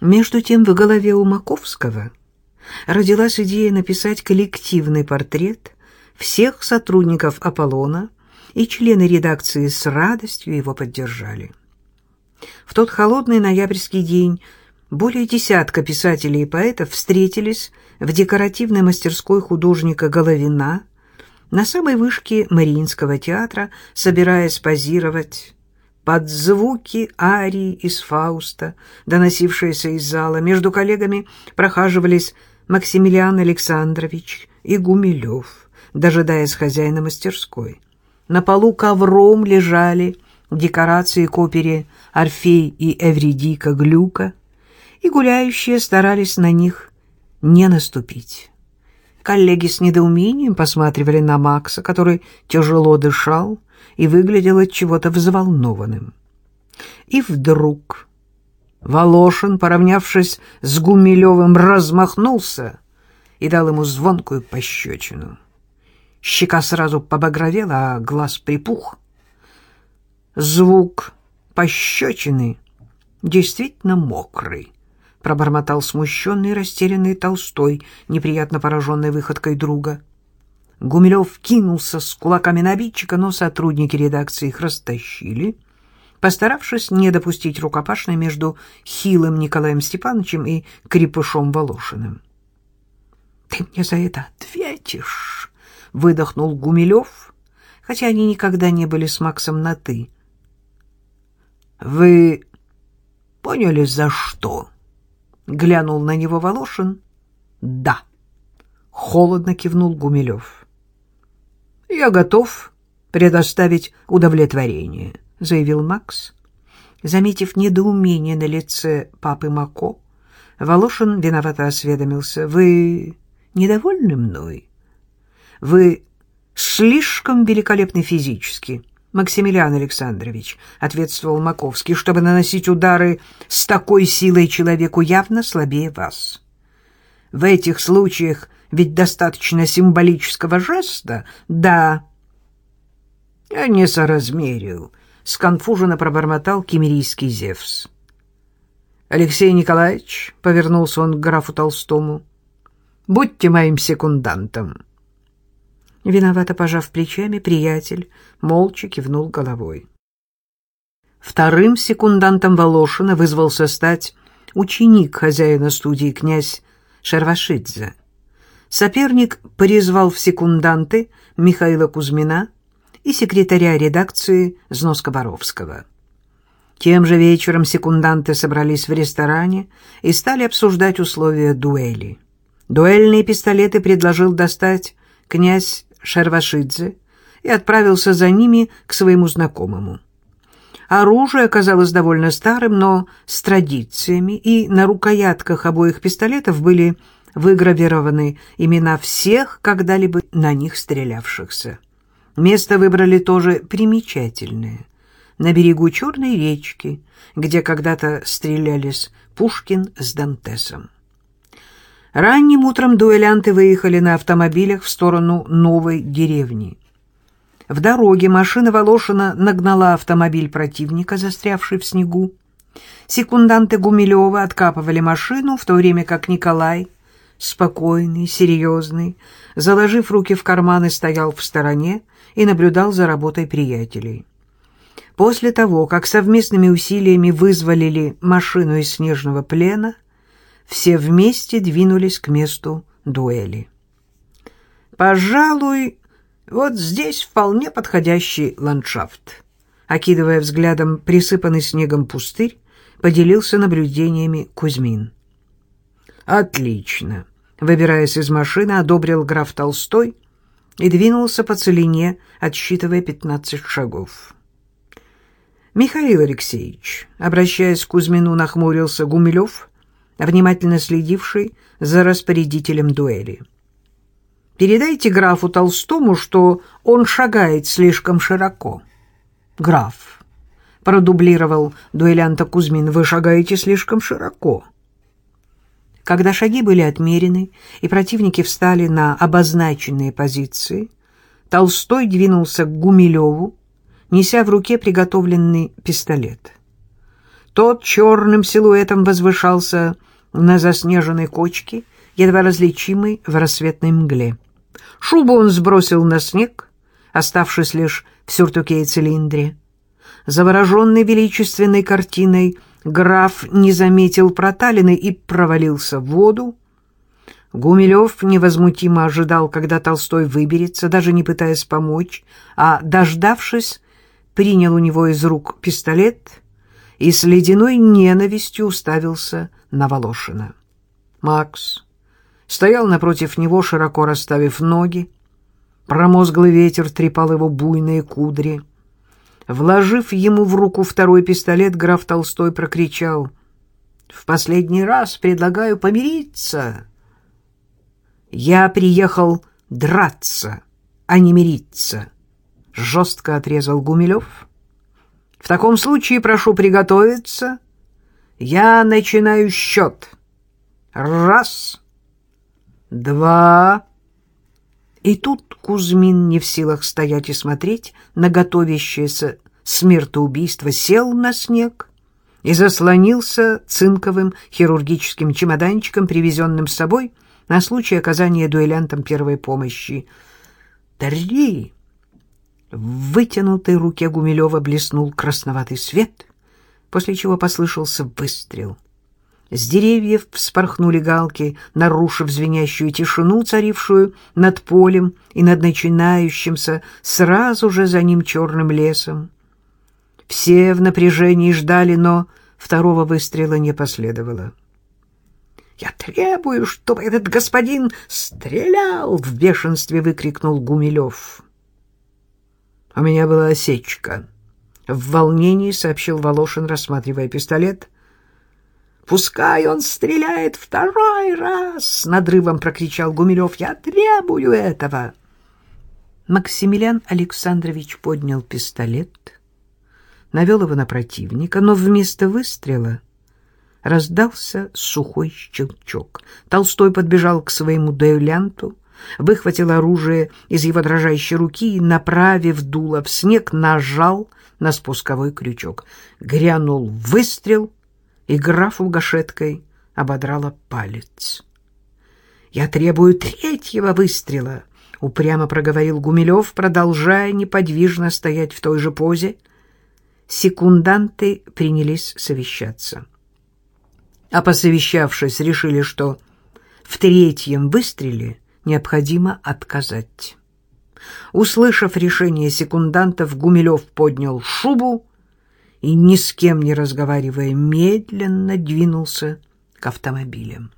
Между тем в голове у Маковского родилась идея написать коллективный портрет всех сотрудников «Аполлона», и члены редакции с радостью его поддержали. В тот холодный ноябрьский день более десятка писателей и поэтов встретились в декоративной мастерской художника Головина на самой вышке Мариинского театра, собираясь позировать под звуки арии из Фауста, доносившиеся из зала. Между коллегами прохаживались Максимилиан Александрович и Гумилев, дожидаясь хозяина мастерской. На полу ковром лежали декорации к опере «Орфей и Эвридика Глюка», и гуляющие старались на них не наступить. Коллеги с недоумением посматривали на Макса, который тяжело дышал и выглядел от чего-то взволнованным. И вдруг Волошин, поравнявшись с Гумилевым, размахнулся и дал ему звонкую пощечину. Щека сразу побагровела, а глаз припух. Звук пощечины действительно мокрый, пробормотал смущенный и растерянный Толстой, неприятно пораженный выходкой друга. Гумилев кинулся с кулаками на обидчика, но сотрудники редакции их растащили, постаравшись не допустить рукопашной между хилым Николаем Степановичем и крепышом Волошиным. — Ты мне за это ответишь! — выдохнул Гумилев, хотя они никогда не были с Максом на «ты». «Вы поняли, за что?» — глянул на него Волошин. «Да», — холодно кивнул Гумилев. «Я готов предоставить удовлетворение», — заявил Макс. Заметив недоумение на лице папы Мако, Волошин виновато осведомился. «Вы недовольны мной?» Вы слишком великолепны физически, Максимилиан Александрович, ответствовал Маковский, чтобы наносить удары с такой силой человеку явно слабее вас. В этих случаях ведь достаточно символического жеста, да. Я не соразмерил, сконфуженно пробормотал кемерийский Зевс. Алексей Николаевич, повернулся он к графу Толстому, будьте моим секундантом. Виновато пожав плечами, приятель молча кивнул головой. Вторым секундантом Волошина вызвался стать ученик хозяина студии князь Шервашидзе. Соперник призвал в секунданты Михаила Кузьмина и секретаря редакции Зноска Боровского. Тем же вечером секунданты собрались в ресторане и стали обсуждать условия дуэли. Дуэльные пистолеты предложил достать князь Шервашидзе и отправился за ними к своему знакомому. Оружие оказалось довольно старым, но с традициями, и на рукоятках обоих пистолетов были выгравированы имена всех когда-либо на них стрелявшихся. Место выбрали тоже примечательное. На берегу Черной речки, где когда-то стрелялись Пушкин с Дантесом. Ранним утром дуэлянты выехали на автомобилях в сторону новой деревни. В дороге машина Волошина нагнала автомобиль противника, застрявший в снегу. Секунданты Гумилева откапывали машину, в то время как Николай, спокойный, серьезный, заложив руки в карманы, стоял в стороне и наблюдал за работой приятелей. После того, как совместными усилиями вызволили машину из снежного плена, все вместе двинулись к месту дуэли. «Пожалуй, вот здесь вполне подходящий ландшафт», окидывая взглядом присыпанный снегом пустырь, поделился наблюдениями Кузьмин. «Отлично!» — выбираясь из машины, одобрил граф Толстой и двинулся по целине, отсчитывая пятнадцать шагов. «Михаил Алексеевич», — обращаясь к Кузьмину, нахмурился Гумилев, внимательно следивший за распорядителем дуэли. «Передайте графу Толстому, что он шагает слишком широко». «Граф», — продублировал дуэлянта Кузьмин, — «вы шагаете слишком широко». Когда шаги были отмерены и противники встали на обозначенные позиции, Толстой двинулся к Гумилеву, неся в руке приготовленный пистолет. Тот черным силуэтом возвышался на заснеженной кочке, едва различимой в рассветной мгле. Шубу он сбросил на снег, оставшись лишь в сюртуке и цилиндре. Завороженный величественной картиной, граф не заметил проталины и провалился в воду. Гумилев невозмутимо ожидал, когда Толстой выберется, даже не пытаясь помочь, а, дождавшись, принял у него из рук пистолет и с ледяной ненавистью уставился на Волошина. Макс стоял напротив него, широко расставив ноги. Промозглый ветер трепал его буйные кудри. Вложив ему в руку второй пистолет, граф Толстой прокричал. «В последний раз предлагаю помириться». «Я приехал драться, а не мириться», — жестко отрезал Гумилев. «В таком случае прошу приготовиться. Я начинаю счет. Раз, два...» И тут Кузьмин, не в силах стоять и смотреть на готовящееся смертоубийство, сел на снег и заслонился цинковым хирургическим чемоданчиком, привезенным с собой на случай оказания дуэлянтам первой помощи. «Три!» В вытянутой руке Гумилева блеснул красноватый свет, после чего послышался выстрел — с деревьев вспорхнули галки, нарушив звенящую тишину, царившую над полем и над начинающимся сразу же за ним черным лесом. Все в напряжении ждали, но второго выстрела не последовало. «Я требую, чтобы этот господин стрелял!» — в бешенстве выкрикнул Гумилев. «У меня была осечка», — в волнении сообщил Волошин, рассматривая пистолет — Пускай он стреляет второй раз, с надрывом прокричал Гумилев. Я требую этого. Максимилиан Александрович поднял пистолет, навел его на противника, но вместо выстрела раздался сухой щелчок. Толстой подбежал к своему дуэлянту, выхватил оружие из его дрожащей руки и, направив дуло в снег, нажал на спусковой крючок. Грянул выстрел — и графу гашеткой ободрала палец. «Я требую третьего выстрела», — упрямо проговорил Гумилев, продолжая неподвижно стоять в той же позе. Секунданты принялись совещаться. А посовещавшись, решили, что в третьем выстреле необходимо отказать. Услышав решение секундантов, Гумилев поднял шубу и, ни с кем не разговаривая, медленно двинулся к автомобилям.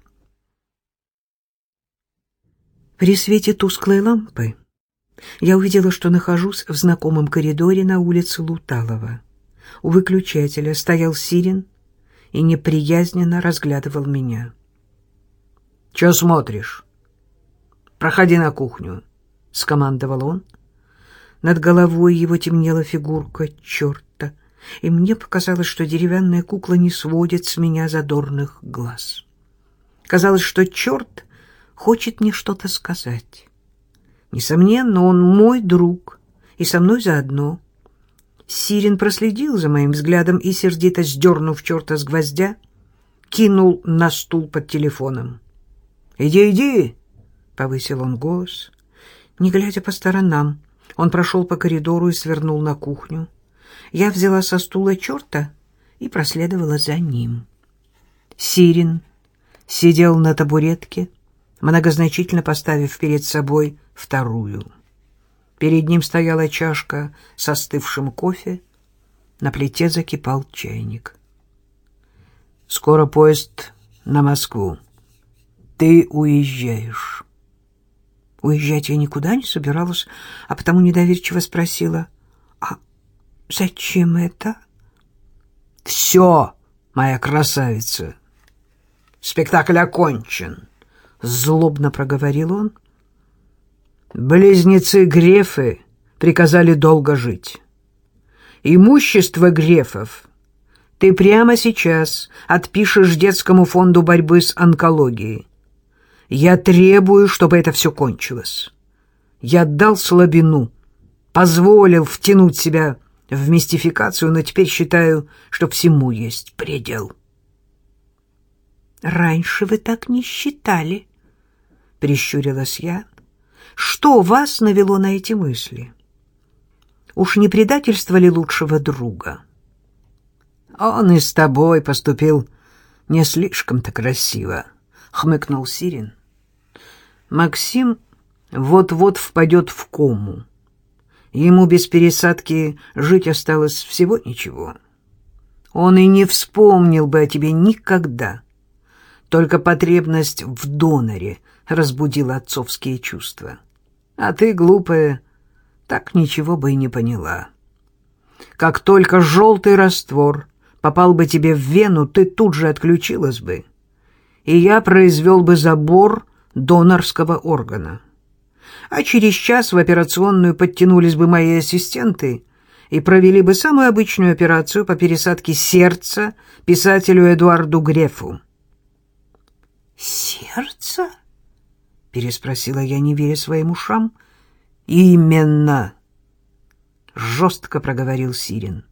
При свете тусклой лампы я увидела, что нахожусь в знакомом коридоре на улице Луталова. У выключателя стоял Сирин и неприязненно разглядывал меня. — Чего смотришь? — Проходи на кухню, — скомандовал он. Над головой его темнела фигурка черт и мне показалось, что деревянная кукла не сводит с меня задорных глаз. Казалось, что черт хочет мне что-то сказать. Несомненно, он мой друг, и со мной заодно. Сирин проследил за моим взглядом и, сердито сдернув черта с гвоздя, кинул на стул под телефоном. «Иди, иди!» — повысил он голос. Не глядя по сторонам, он прошел по коридору и свернул на кухню. Я взяла со стула черта и проследовала за ним. Сирин сидел на табуретке, многозначительно поставив перед собой вторую. Перед ним стояла чашка с остывшим кофе, на плите закипал чайник. «Скоро поезд на Москву. Ты уезжаешь». Уезжать я никуда не собиралась, а потому недоверчиво спросила, «А Зачем это? Все, моя красавица. Спектакль окончен, злобно проговорил он. Близнецы Грефы приказали долго жить. Имущество Грефов ты прямо сейчас отпишешь детскому фонду борьбы с онкологией. Я требую, чтобы это все кончилось. Я дал слабину, позволил втянуть себя в мистификацию, но теперь считаю, что всему есть предел. «Раньше вы так не считали», — прищурилась я. «Что вас навело на эти мысли? Уж не предательство ли лучшего друга?» «Он и с тобой поступил не слишком-то красиво», — хмыкнул Сирин. «Максим вот-вот впадет в кому. Ему без пересадки жить осталось всего ничего. Он и не вспомнил бы о тебе никогда. Только потребность в доноре разбудила отцовские чувства. А ты, глупая, так ничего бы и не поняла. Как только желтый раствор попал бы тебе в вену, ты тут же отключилась бы, и я произвел бы забор донорского органа а через час в операционную подтянулись бы мои ассистенты и провели бы самую обычную операцию по пересадке сердца писателю Эдуарду Грефу. «Сердце?» — переспросила я, не веря своим ушам. «Именно!» — жестко проговорил Сирин.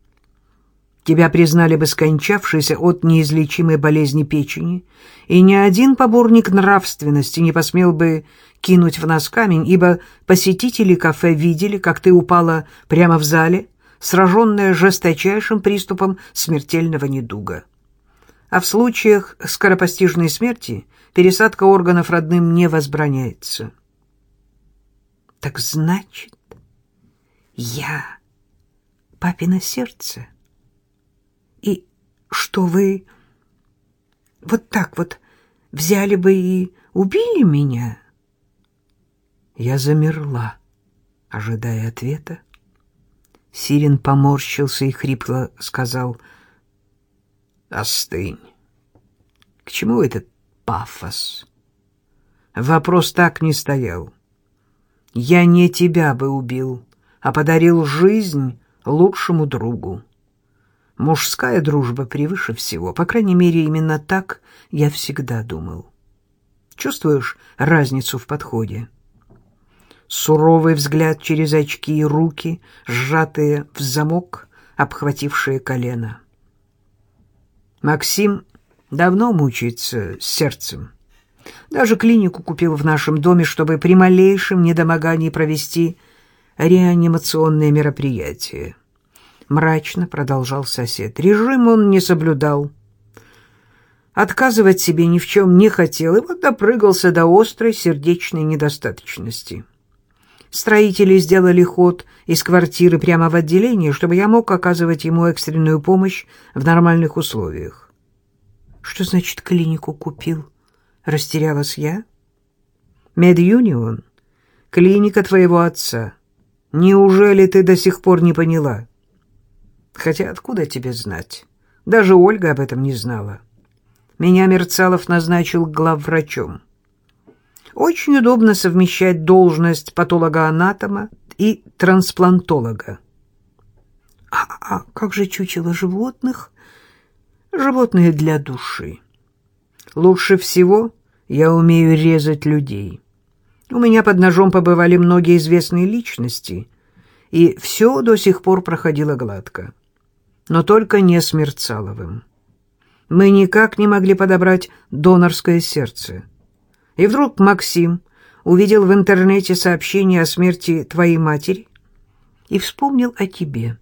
Тебя признали бы скончавшейся от неизлечимой болезни печени, и ни один поборник нравственности не посмел бы кинуть в нас камень, ибо посетители кафе видели, как ты упала прямо в зале, сраженная жесточайшим приступом смертельного недуга. А в случаях скоропостижной смерти пересадка органов родным не возбраняется. Так значит, я папино сердце — что вы вот так вот взяли бы и убили меня? Я замерла, ожидая ответа. Сирин поморщился и хрипло сказал «Остынь. К чему этот пафос?» Вопрос так не стоял. Я не тебя бы убил, а подарил жизнь лучшему другу. Мужская дружба превыше всего. По крайней мере, именно так я всегда думал. Чувствуешь разницу в подходе? Суровый взгляд через очки и руки, сжатые в замок, обхватившие колено. Максим давно мучается сердцем. Даже клинику купил в нашем доме, чтобы при малейшем недомогании провести реанимационное мероприятие. — мрачно продолжал сосед. Режим он не соблюдал. Отказывать себе ни в чем не хотел, и вот допрыгался до острой сердечной недостаточности. Строители сделали ход из квартиры прямо в отделение, чтобы я мог оказывать ему экстренную помощь в нормальных условиях. «Что значит клинику купил?» — растерялась я. «Медюнион, клиника твоего отца. Неужели ты до сих пор не поняла?» Хотя откуда тебе знать? Даже Ольга об этом не знала. Меня Мерцалов назначил главврачом. Очень удобно совмещать должность патолога-анатома и трансплантолога. А, а как же чучело животных? Животные для души. Лучше всего я умею резать людей. У меня под ножом побывали многие известные личности, и все до сих пор проходило гладко но только не с Мерцаловым. Мы никак не могли подобрать донорское сердце. И вдруг Максим увидел в интернете сообщение о смерти твоей матери и вспомнил о тебе.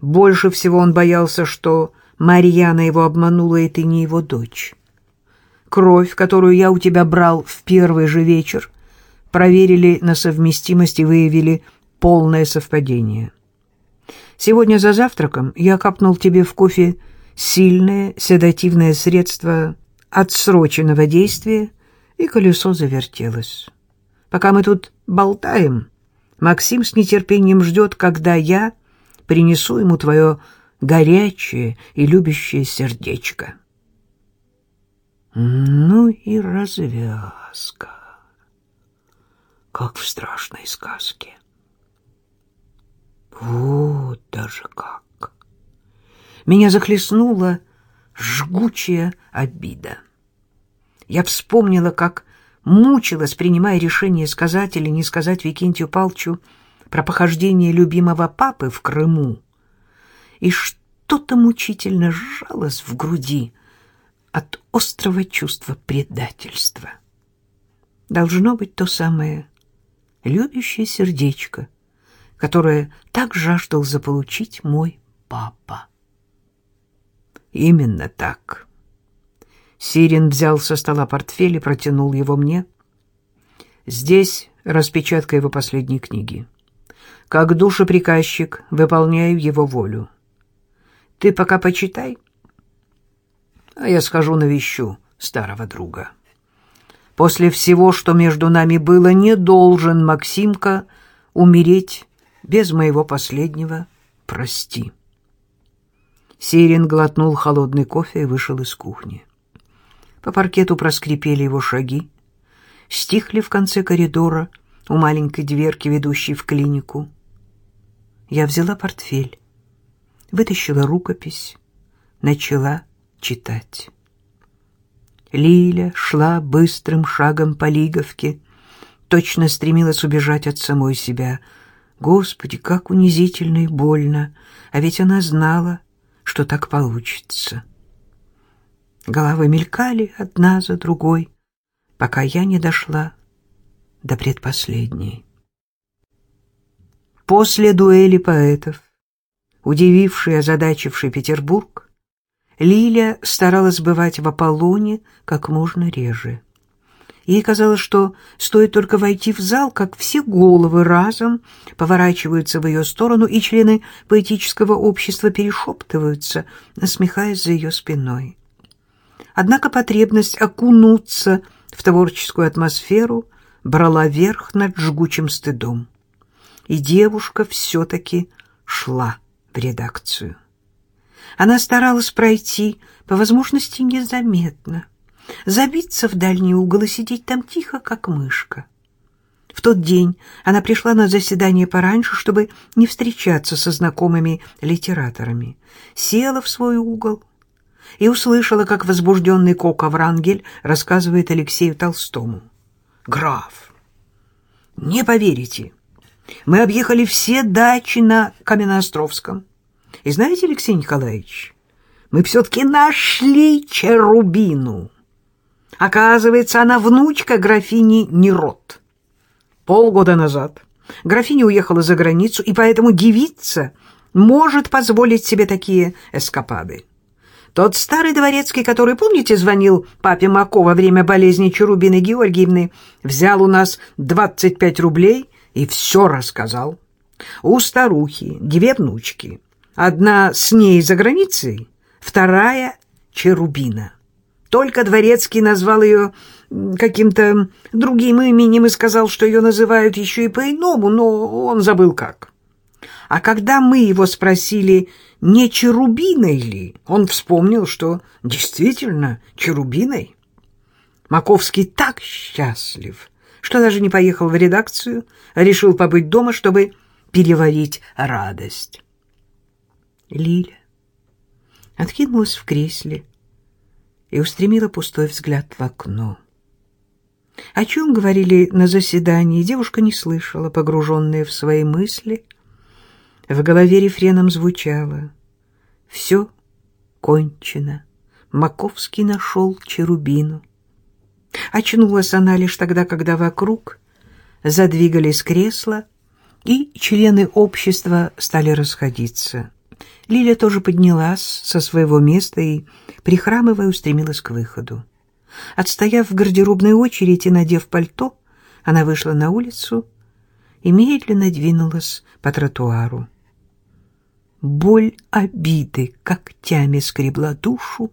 Больше всего он боялся, что Марьяна его обманула, и ты не его дочь. Кровь, которую я у тебя брал в первый же вечер, проверили на совместимость и выявили полное совпадение. Сегодня за завтраком я капнул тебе в кофе сильное седативное средство отсроченного действия, и колесо завертелось. Пока мы тут болтаем, Максим с нетерпением ждет, когда я принесу ему твое горячее и любящее сердечко. Ну и развязка, как в страшной сказке. Вот даже как! Меня захлестнула жгучая обида. Я вспомнила, как мучилась, принимая решение сказать или не сказать Викентию Палчу про похождение любимого папы в Крыму, и что-то мучительно сжалось в груди от острого чувства предательства. Должно быть то самое любящее сердечко, которое так жаждал заполучить мой папа. Именно так. Сирин взял со стола портфель и протянул его мне. Здесь распечатка его последней книги. Как душеприказчик выполняю его волю. Ты пока почитай, а я схожу навещу старого друга. После всего, что между нами было, не должен Максимка умереть без моего последнего «прости». Сирин глотнул холодный кофе и вышел из кухни. По паркету проскрипели его шаги, стихли в конце коридора у маленькой дверки, ведущей в клинику. Я взяла портфель, вытащила рукопись, начала читать. Лиля шла быстрым шагом по Лиговке, точно стремилась убежать от самой себя. Господи, как унизительно и больно, а ведь она знала, что так получится. Головы мелькали одна за другой, пока я не дошла до предпоследней. После дуэли поэтов, удививший и озадачивший Петербург, Лиля старалась бывать в Аполлоне как можно реже. Ей казалось, что стоит только войти в зал, как все головы разом поворачиваются в ее сторону, и члены поэтического общества перешептываются, насмехаясь за ее спиной. Однако потребность окунуться в творческую атмосферу брала верх над жгучим стыдом. И девушка все-таки шла в редакцию. Она старалась пройти, по возможности, незаметно, забиться в дальний угол и сидеть там тихо, как мышка. В тот день она пришла на заседание пораньше, чтобы не встречаться со знакомыми литераторами. Села в свой угол и услышала, как возбужденный Кока Врангель рассказывает Алексею Толстому. «Граф, не поверите, мы объехали все дачи на Каменноостровском. И знаете, Алексей Николаевич, мы все-таки нашли Черубину». Оказывается, она внучка графини Нерот. Полгода назад графиня уехала за границу, и поэтому девица может позволить себе такие эскапады. Тот старый дворецкий, который, помните, звонил папе Мако во время болезни Чарубины Георгиевны, взял у нас 25 рублей и все рассказал. У старухи две внучки. Одна с ней за границей, вторая — Черубина. Только Дворецкий назвал ее каким-то другим именем и сказал, что ее называют еще и по-иному, но он забыл как. А когда мы его спросили, не Черубиной ли, он вспомнил, что действительно Черубиной. Маковский так счастлив, что даже не поехал в редакцию, а решил побыть дома, чтобы переварить радость. Лиля откинулась в кресле, и устремила пустой взгляд в окно. О чем говорили на заседании, девушка не слышала, погруженная в свои мысли. В голове рефреном звучало «Все кончено, Маковский нашел Черубину». Очнулась она лишь тогда, когда вокруг задвигались кресла, и члены общества стали расходиться. Лиля тоже поднялась со своего места и, прихрамывая, устремилась к выходу. Отстояв в гардеробной очереди и надев пальто, она вышла на улицу и медленно двинулась по тротуару. Боль обиды когтями скребла душу,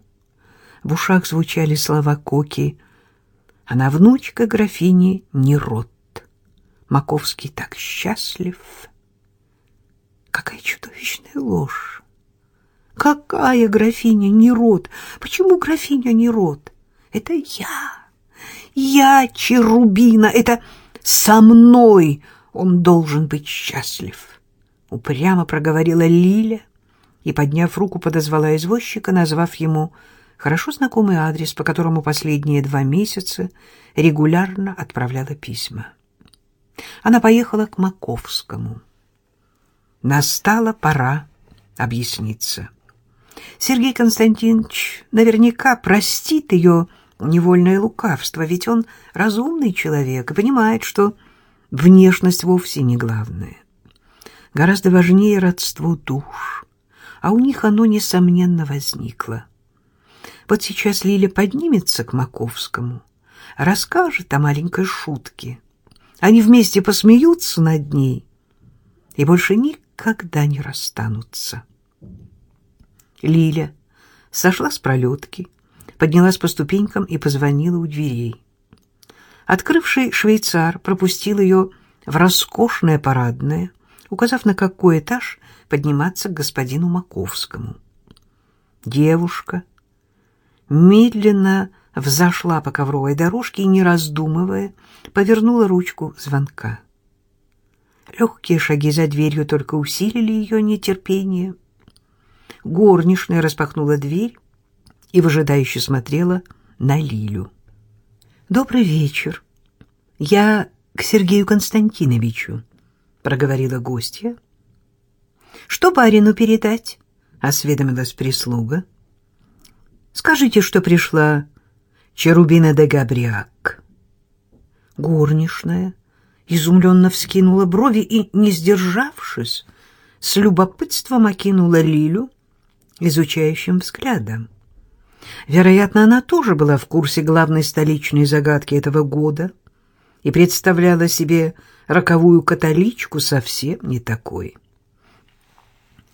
в ушах звучали слова Коки. Она внучка графини Нерот. Маковский так счастлив. Какая чудовищная ложь! Какая графиня Нерод? Почему графиня Нерод? Это я. Я Черубина. Это со мной он должен быть счастлив. Упрямо проговорила Лиля и, подняв руку, подозвала извозчика, назвав ему хорошо знакомый адрес, по которому последние два месяца регулярно отправляла письма. Она поехала к Маковскому. Настала пора объясниться. Сергей Константинович наверняка простит ее невольное лукавство, ведь он разумный человек и понимает, что внешность вовсе не главное. Гораздо важнее родство душ, а у них оно, несомненно, возникло. Вот сейчас Лиля поднимется к Маковскому, расскажет о маленькой шутке. Они вместе посмеются над ней и больше никогда не расстанутся. Лиля сошла с пролетки, поднялась по ступенькам и позвонила у дверей. Открывший швейцар пропустил ее в роскошное парадное, указав, на какой этаж подниматься к господину Маковскому. Девушка медленно взошла по ковровой дорожке и, не раздумывая, повернула ручку звонка. Легкие шаги за дверью только усилили ее нетерпение. Горничная распахнула дверь и выжидающе смотрела на Лилю. «Добрый вечер. Я к Сергею Константиновичу», — проговорила гостья. «Что барину передать?» — осведомилась прислуга. «Скажите, что пришла Черубина де Габриак». Горничная изумленно вскинула брови и, не сдержавшись, с любопытством окинула Лилю изучающим взглядом. Вероятно, она тоже была в курсе главной столичной загадки этого года и представляла себе роковую католичку совсем не такой.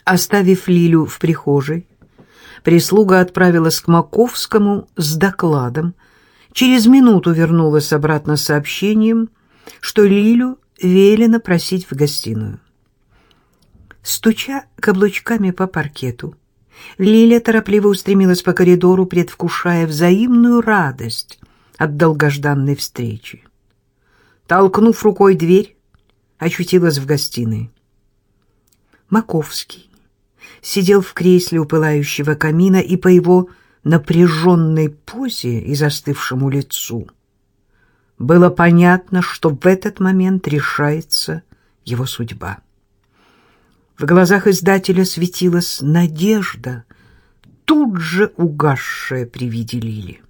Оставив Лилю в прихожей, прислуга отправилась к Маковскому с докладом. Через минуту вернулась обратно с сообщением, что Лилю велено просить в гостиную. Стуча каблучками по паркету, Лиля торопливо устремилась по коридору, предвкушая взаимную радость от долгожданной встречи. Толкнув рукой дверь, очутилась в гостиной. Маковский сидел в кресле у пылающего камина, и по его напряженной позе и застывшему лицу было понятно, что в этот момент решается его судьба. В глазах издателя светилась надежда, тут же угасшая при виде Лили.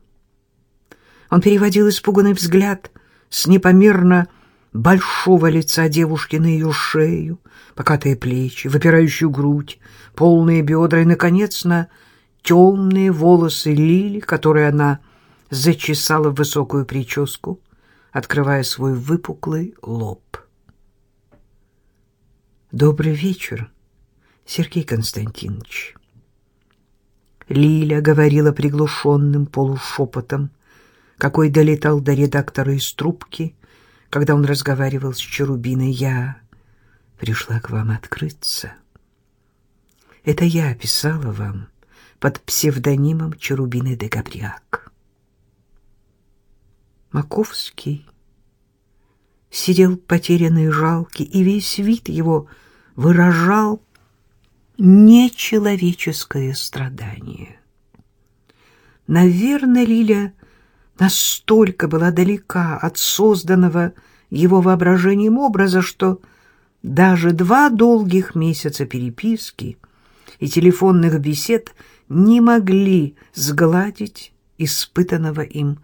Он переводил испуганный взгляд с непомерно большого лица девушки на ее шею, покатые плечи, выпирающую грудь, полные бедра и, наконец, на темные волосы Лили, которые она зачесала в высокую прическу, открывая свой выпуклый лоб. Добрый вечер, Сергей Константинович. Лиля говорила приглушенным полушепотом, какой долетал до редактора из трубки, когда он разговаривал с Черубиной. Я пришла к вам открыться. Это я писала вам под псевдонимом Черубины де Габриак. Маковский сидел потерянный и жалкий, и весь вид его — выражал нечеловеческое страдание. Наверное, Лиля настолько была далека от созданного его воображением образа, что даже два долгих месяца переписки и телефонных бесед не могли сгладить испытанного им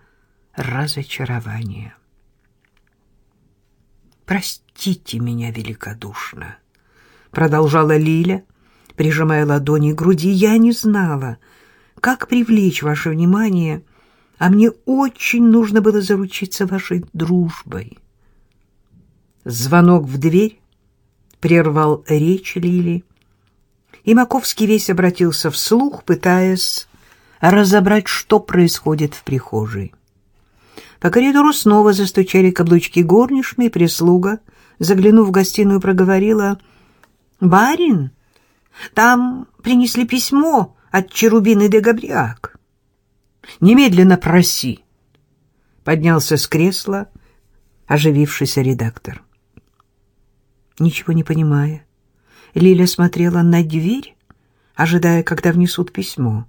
разочарования. «Простите меня великодушно», продолжала Лиля, прижимая ладони к груди. Я не знала, как привлечь ваше внимание, а мне очень нужно было заручиться вашей дружбой. Звонок в дверь прервал речь Лили, и Маковский весь обратился вслух, пытаясь разобрать, что происходит в прихожей. По коридору снова застучали каблучки горничной, прислуга, заглянув в гостиную, проговорила «Барин, там принесли письмо от Черубины де Габриак». «Немедленно проси!» Поднялся с кресла оживившийся редактор. Ничего не понимая, Лиля смотрела на дверь, ожидая, когда внесут письмо.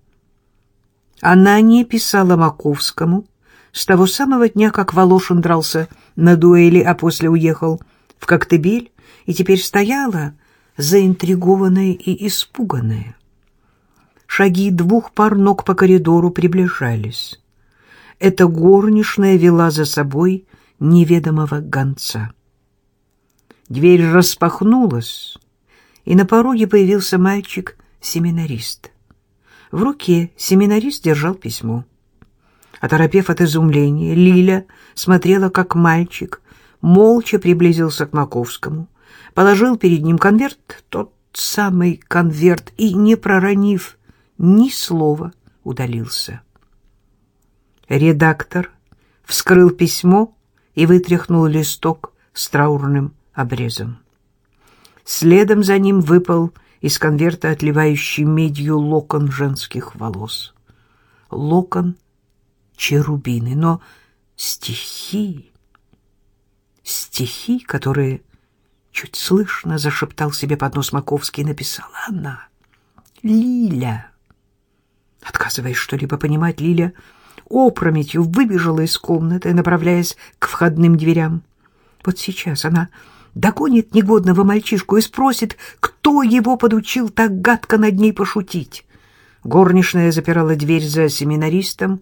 Она не писала Маковскому с того самого дня, как Волошин дрался на дуэли, а после уехал в Коктебель, и теперь стояла, заинтригованная и испуганная. Шаги двух пар ног по коридору приближались. Эта горничная вела за собой неведомого гонца. Дверь распахнулась, и на пороге появился мальчик-семинарист. В руке семинарист держал письмо. Оторопев от изумления, Лиля смотрела, как мальчик молча приблизился к Маковскому, положил перед ним конверт, тот самый конверт, и, не проронив ни слова, удалился. Редактор вскрыл письмо и вытряхнул листок с траурным обрезом. Следом за ним выпал из конверта отливающий медью локон женских волос. Локон черубины, но стихи, стихи, которые чуть слышно зашептал себе под нос Маковский, написала она. Лиля. Отказываясь что-либо понимать, Лиля опрометью выбежала из комнаты, направляясь к входным дверям. Вот сейчас она догонит негодного мальчишку и спросит, кто его подучил так гадко над ней пошутить. Горничная запирала дверь за семинаристом,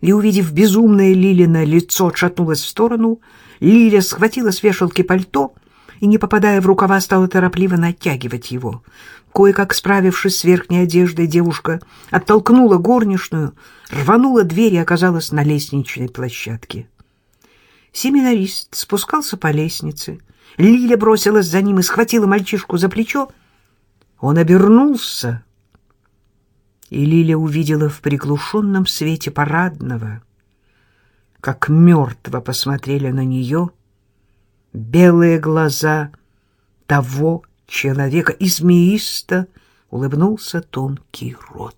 и, увидев безумное Лилина лицо, отшатнулась в сторону. Лиля схватила с вешалки пальто и, не попадая в рукава, стала торопливо натягивать его. Кое-как справившись с верхней одеждой, девушка оттолкнула горничную, рванула дверь и оказалась на лестничной площадке. Семинарист спускался по лестнице. Лиля бросилась за ним и схватила мальчишку за плечо. Он обернулся, и Лиля увидела в приглушенном свете парадного, как мертво посмотрели на нее белые глаза того человека, и змеисто улыбнулся тонкий рот.